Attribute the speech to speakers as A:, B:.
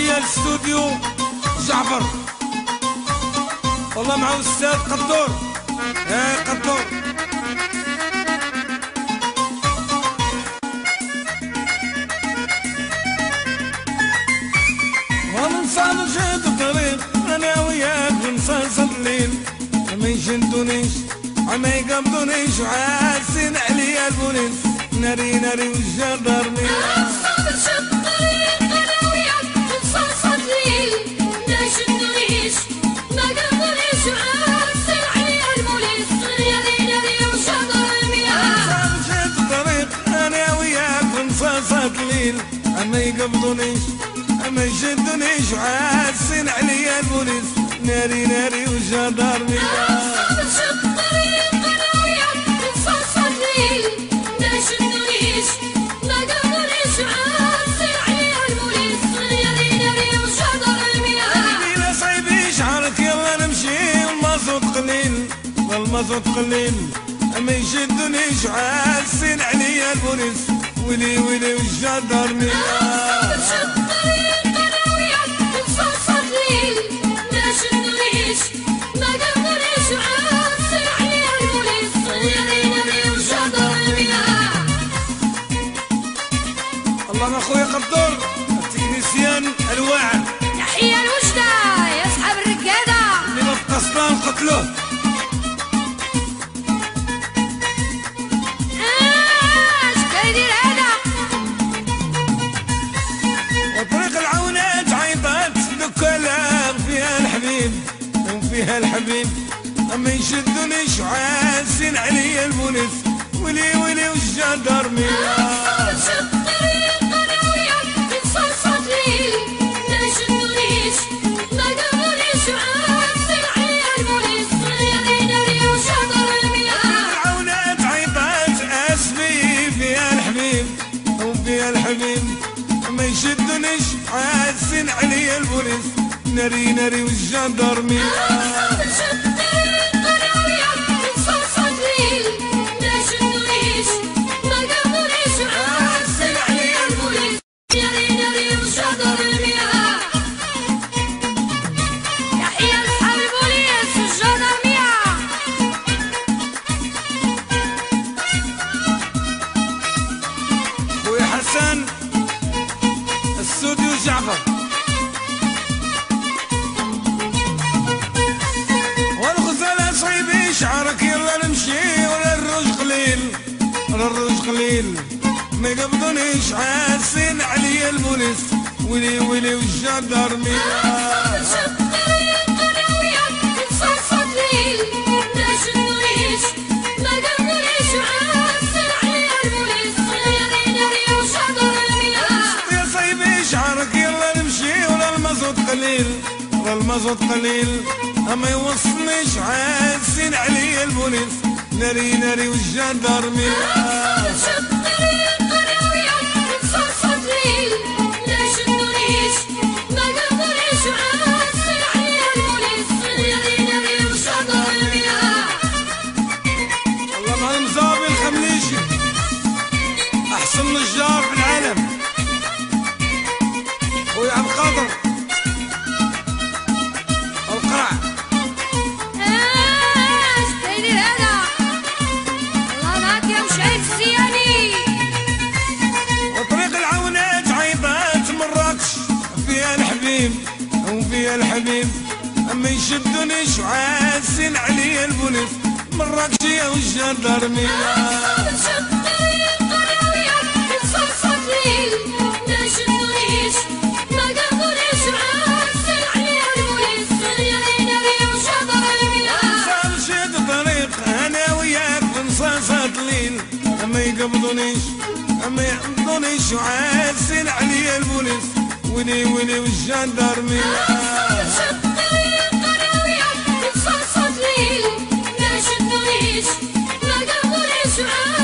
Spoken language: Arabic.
A: تحية للاستوديو جعفر. والله مع أستاذ قدور. يا قدور. ومن صعب جهد الطريق أنا وياك ونصاص الليل ما يشدونيش ما يقبضونيش وعاسين عليا البوليس. ناري ناري والجدرني جهد ونصاص الليل ما يقبضونيش ما يشدونيش وعاسين عليا البوليس ناري ناري يلا نمشي والمازوت قليل ما يشدونيش عاسين عليا البوليس ويلي ويلي والجدرني اللهم أخويا قدور التكنيسيان الواعر
B: تحية الوجدة يا أصحاب الرقادة.
A: اللي ما قتلوه. وفيها الحبيب اما يشدونيش عاسين عليا البوليس ولي ولي والجدرمي الحبيب ما يشدونيش عاسين عليا البوليس ناري ناري والجدرمي ولا الروج قليل ما يقبضونيش عاسين عليا البوليس ويلي ويلي والجدرمي يا صايبي شعرك يلا نمشي ولا المازوت قليل. ولا المازوت قليل. أما يوصلنيش عاسين عليا البوليس ناري ناري الخمليشي أحسن نجار في العالم. خويا عبد القادر. اما يشدونيش وعاسين عليا البوليس مراكش يا والجدرمي مشيت طريق أنا وياك بنصاصات ليل. أما يقبضونيش أما يقبضونيش وعاسين عليا البوليس ولي ولي والجدرمي
B: ما